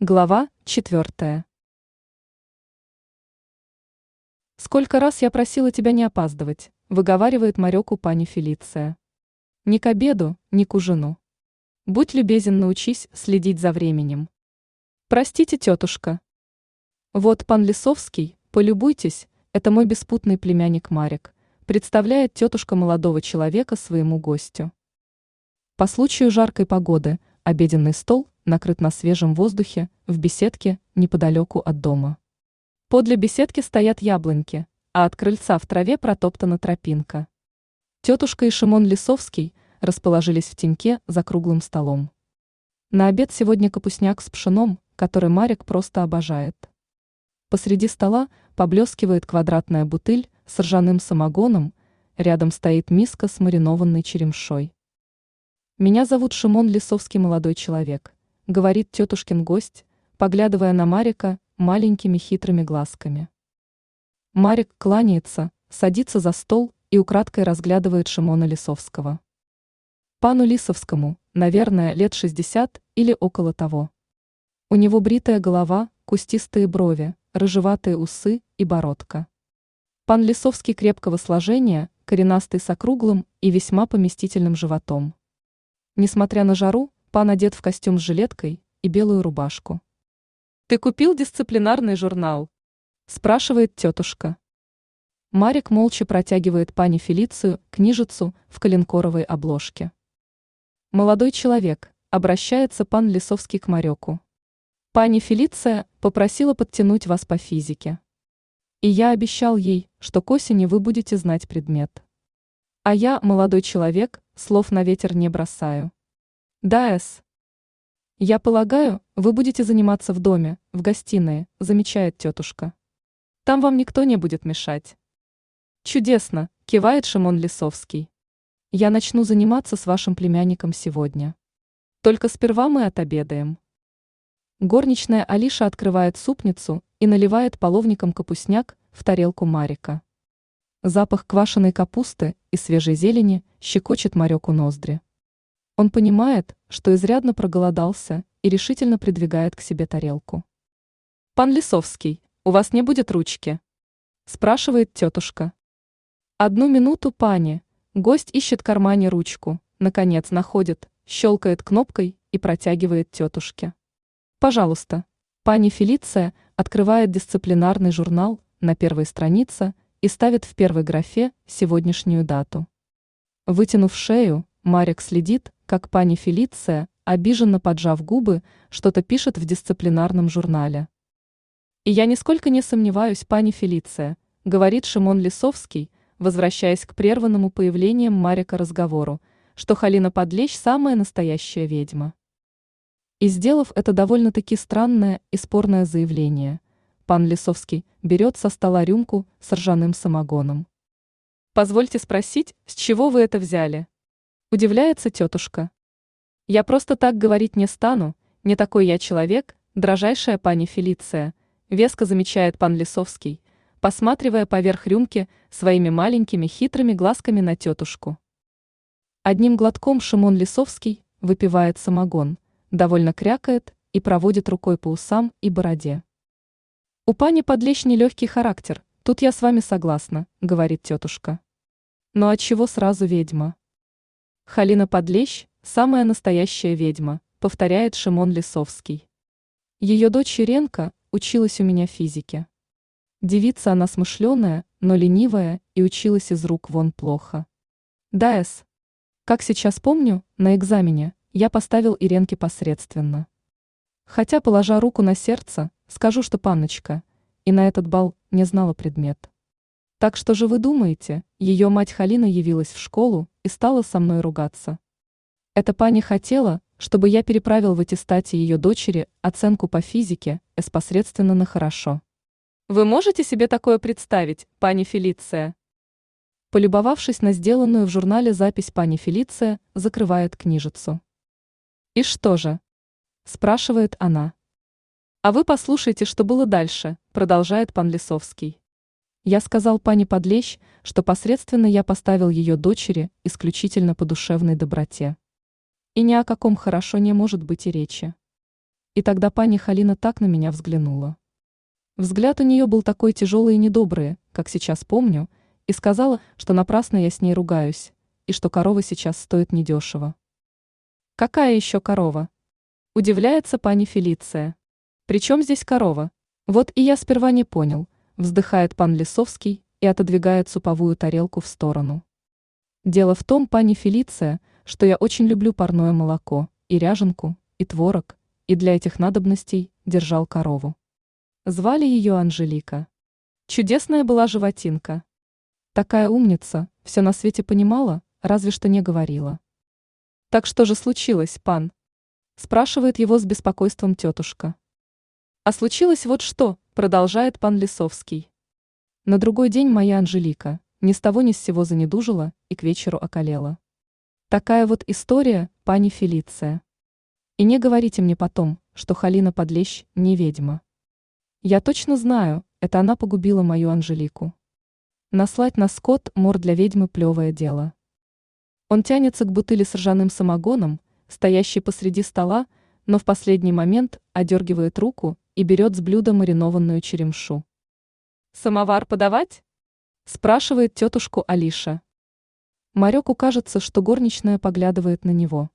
Глава четвертая. «Сколько раз я просила тебя не опаздывать», – выговаривает Марёку пани Фелиция. «Ни к обеду, ни к ужину. Будь любезен, научись следить за временем». «Простите, тетушка». «Вот пан Лисовский, полюбуйтесь, это мой беспутный племянник Марик», представляет тетушка молодого человека своему гостю. По случаю жаркой погоды обеденный стол – накрыт на свежем воздухе, в беседке, неподалеку от дома. Подле беседки стоят яблоньки, а от крыльца в траве протоптана тропинка. Тетушка и Шимон Лисовский расположились в теньке за круглым столом. На обед сегодня капустняк с пшеном, который Марик просто обожает. Посреди стола поблескивает квадратная бутыль с ржаным самогоном, рядом стоит миска с маринованной черемшой. Меня зовут Шимон Лисовский молодой человек говорит тетушкин гость, поглядывая на Марика маленькими хитрыми глазками. Марик кланяется, садится за стол и украдкой разглядывает Шимона Лисовского. Пану Лисовскому, наверное, лет 60 или около того. У него бритая голова, кустистые брови, рыжеватые усы и бородка. Пан Лисовский крепкого сложения, коренастый с округлым и весьма поместительным животом. Несмотря на жару, Пан одет в костюм с жилеткой и белую рубашку. «Ты купил дисциплинарный журнал?» – спрашивает тетушка. Марик молча протягивает пане Фелицию книжицу в коленкоровой обложке. Молодой человек, обращается пан Лисовский к Мареку. Пани Фелиция попросила подтянуть вас по физике. И я обещал ей, что к осени вы будете знать предмет. А я, молодой человек, слов на ветер не бросаю. Да, С. Я полагаю, вы будете заниматься в доме, в гостиной, замечает тетушка. Там вам никто не будет мешать. Чудесно, кивает Шимон Лисовский. Я начну заниматься с вашим племянником сегодня. Только сперва мы отобедаем. Горничная Алиша открывает супницу и наливает половником капустняк в тарелку Марика. Запах квашеной капусты и свежей зелени щекочет Мареку ноздри. Он понимает, что изрядно проголодался и решительно придвигает к себе тарелку. «Пан Лисовский, у вас не будет ручки?» – спрашивает тетушка. Одну минуту, пани. Гость ищет в кармане ручку, наконец находит, щелкает кнопкой и протягивает тетушке. «Пожалуйста». Пани Фелиция открывает дисциплинарный журнал на первой странице и ставит в первой графе сегодняшнюю дату. Вытянув шею, Марик следит, как пани Фелиция, обиженно поджав губы, что-то пишет в дисциплинарном журнале. «И я нисколько не сомневаюсь, пани Фелиция», говорит Шимон Лисовский, возвращаясь к прерванному появлением Марика разговору, что Халина Подлещ самая настоящая ведьма. И сделав это довольно-таки странное и спорное заявление, пан Лисовский берет со стола рюмку с ржаным самогоном. «Позвольте спросить, с чего вы это взяли?» Удивляется тетушка. Я просто так говорить не стану, не такой я человек, дрожайшая пани Фелиция, веско замечает пан Лисовский, посматривая поверх рюмки своими маленькими хитрыми глазками на тетушку. Одним глотком Шимон Лисовский выпивает самогон, довольно крякает и проводит рукой по усам и бороде. У пани подлечь легкий характер, тут я с вами согласна, говорит тетушка. Но от чего сразу ведьма? Халина Подлещ – самая настоящая ведьма, повторяет Шимон Лисовский. Ее дочь Иренка училась у меня физике. Девица она смышленая, но ленивая и училась из рук вон плохо. Да, С. Как сейчас помню, на экзамене я поставил Иренке посредственно. Хотя, положа руку на сердце, скажу, что панночка, и на этот бал не знала предмет. Так что же вы думаете, ее мать Халина явилась в школу и стала со мной ругаться? Эта пани хотела, чтобы я переправил в аттестате ее дочери оценку по физике с посредственно на хорошо. Вы можете себе такое представить, пани Фелиция? Полюбовавшись на сделанную в журнале запись пани Фелиция, закрывает книжицу. «И что же?» – спрашивает она. «А вы послушайте, что было дальше», – продолжает пан Лисовский. Я сказал пане Подлещ, что посредственно я поставил ее дочери исключительно по душевной доброте. И ни о каком хорошо не может быть и речи. И тогда пани Халина так на меня взглянула. Взгляд у нее был такой тяжелый и недобрый, как сейчас помню, и сказала, что напрасно я с ней ругаюсь, и что корова сейчас стоит недешево. Какая еще корова? Удивляется пани Фелиция. Причем здесь корова? Вот и я сперва не понял, вздыхает пан Лисовский и отодвигает суповую тарелку в сторону. Дело в том, пани Фелиция, что я очень люблю парное молоко, и ряженку, и творог, и для этих надобностей держал корову. Звали ее Анжелика. Чудесная была животинка. Такая умница, все на свете понимала, разве что не говорила. Так что же случилось, пан? Спрашивает его с беспокойством тетушка. А случилось вот что, продолжает пан Лисовский. На другой день моя Анжелика ни с того ни с сего занедужила и к вечеру околела. Такая вот история, пани Фелиция. И не говорите мне потом, что Халина Подлещ не ведьма. Я точно знаю, это она погубила мою Анжелику. Наслать на скот мор для ведьмы плевое дело. Он тянется к бутыли с ржаным самогоном, стоящей посреди стола, но в последний момент одергивает руку и берет с блюда маринованную черемшу. «Самовар подавать?» – спрашивает тетушку Алиша. Мареку кажется, что горничная поглядывает на него.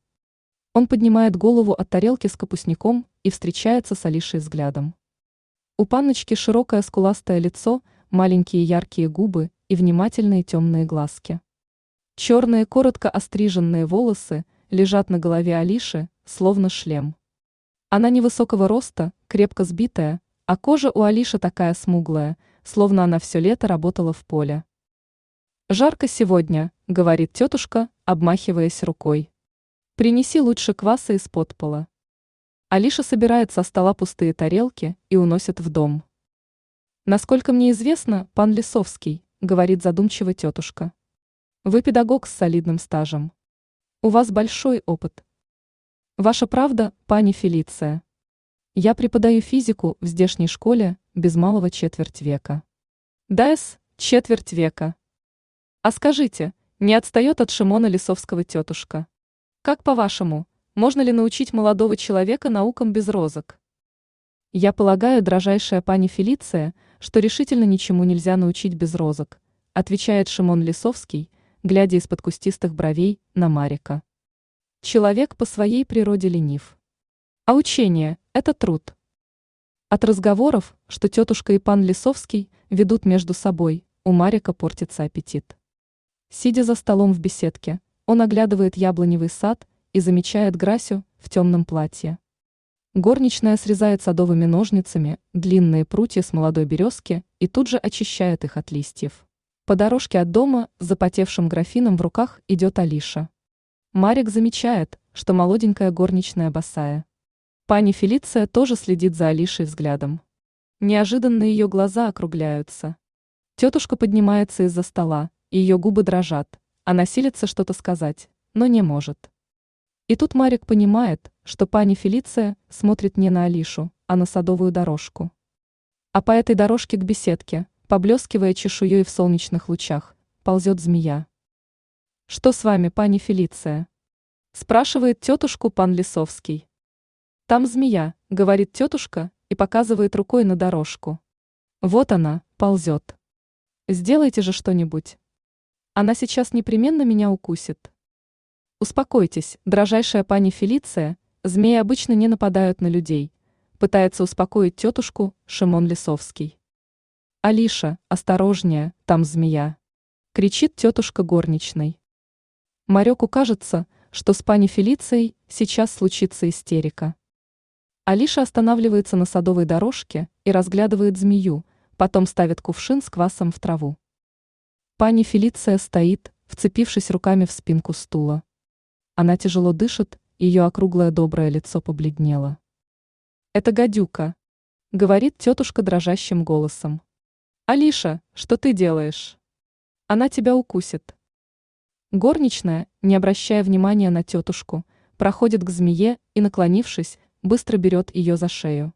Он поднимает голову от тарелки с капустником и встречается с Алишей взглядом. У панночки широкое скуластое лицо, маленькие яркие губы и внимательные темные глазки. Черные коротко остриженные волосы лежат на голове Алиши, словно шлем. Она невысокого роста, крепко сбитая, а кожа у Алиши такая смуглая, словно она все лето работала в поле. «Жарко сегодня», — говорит тетушка, обмахиваясь рукой. «Принеси лучше кваса из-под пола». Алиша собирает со стола пустые тарелки и уносит в дом. «Насколько мне известно, пан Лисовский», — говорит задумчиво тетушка. Вы педагог с солидным стажем. У вас большой опыт. Ваша правда, пани Фелиция. Я преподаю физику в здешней школе без малого четверть века. Да-с, четверть века. А скажите, не отстает от Шимона Лисовского тетушка? Как по-вашему, можно ли научить молодого человека наукам без розок? Я полагаю, дрожайшая пани Фелиция, что решительно ничему нельзя научить без розок, отвечает Шимон Лисовский, глядя из-под кустистых бровей на Марика. Человек по своей природе ленив. А учение – это труд. От разговоров, что тетушка и пан Лисовский ведут между собой, у Марика портится аппетит. Сидя за столом в беседке, он оглядывает яблоневый сад и замечает Грасю в темном платье. Горничная срезает садовыми ножницами длинные прутья с молодой березки и тут же очищает их от листьев. По дорожке от дома с запотевшим графином в руках идет Алиша. Марик замечает, что молоденькая горничная босая. Пани Фелиция тоже следит за Алишей взглядом. Неожиданно ее глаза округляются. Тетушка поднимается из-за стола, ее губы дрожат. Она силится что-то сказать, но не может. И тут Марик понимает, что пани Фелиция смотрит не на Алишу, а на садовую дорожку. А по этой дорожке к беседке, поблескивая чешуей в солнечных лучах, ползет змея. «Что с вами, пани Фелиция?» спрашивает тетушку пан Лисовский. «Там змея», — говорит тетушка и показывает рукой на дорожку. «Вот она, ползет. Сделайте же что-нибудь. Она сейчас непременно меня укусит». Успокойтесь, дрожайшая пани Фелиция, змеи обычно не нападают на людей, пытается успокоить тетушку Шимон Лисовский. «Алиша, осторожнее, там змея!» – кричит тетушка горничной. Мареку кажется, что с пани Фелицией сейчас случится истерика. Алиша останавливается на садовой дорожке и разглядывает змею, потом ставит кувшин с квасом в траву. Пани Фелиция стоит, вцепившись руками в спинку стула. Она тяжело дышит, ее округлое доброе лицо побледнело. «Это гадюка», — говорит тетушка дрожащим голосом. «Алиша, что ты делаешь?» «Она тебя укусит». Горничная, не обращая внимания на тетушку, проходит к змее и, наклонившись, быстро берет ее за шею.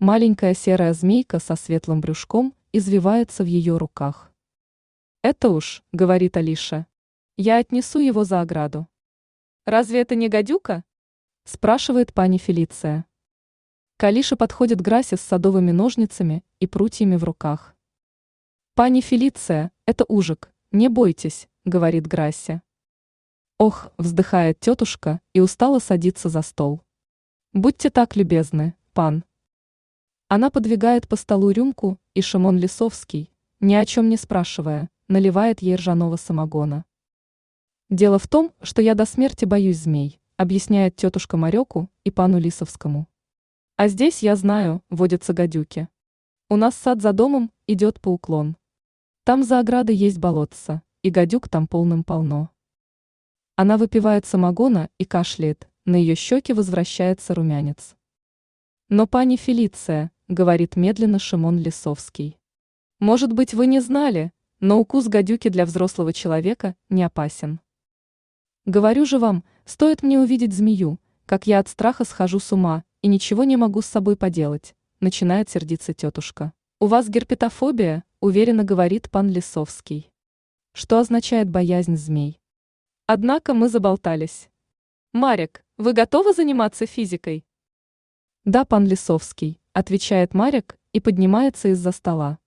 Маленькая серая змейка со светлым брюшком извивается в ее руках. «Это уж», — говорит Алиша, — «я отнесу его за ограду». «Разве это не гадюка?» — спрашивает пани Фелиция. Калиша подходит к Грасе с садовыми ножницами и прутьями в руках. «Пани Фелиция, это ужик, не бойтесь», — говорит Грассе. «Ох», — вздыхает тетушка и устало садится за стол. «Будьте так любезны, пан». Она подвигает по столу рюмку, и Шимон Лисовский, ни о чем не спрашивая, наливает ей ржаного самогона. «Дело в том, что я до смерти боюсь змей», объясняет тетушка Мареку и пану Лисовскому. «А здесь, я знаю, водятся гадюки. У нас сад за домом идет по уклон. Там за оградой есть болотца, и гадюк там полным-полно». Она выпивает самогона и кашляет, на ее щеке возвращается румянец. «Но пани Фелиция», — говорит медленно Шимон Лисовский. «Может быть, вы не знали, но укус гадюки для взрослого человека не опасен. Говорю же вам, стоит мне увидеть змею, как я от страха схожу с ума и ничего не могу с собой поделать», — начинает сердиться тетушка. «У вас герпетофобия», — уверенно говорит пан Лисовский. Что означает боязнь змей? Однако мы заболтались. Марик, вы готовы заниматься физикой? Да, пан Лисовский, отвечает Марик и поднимается из-за стола.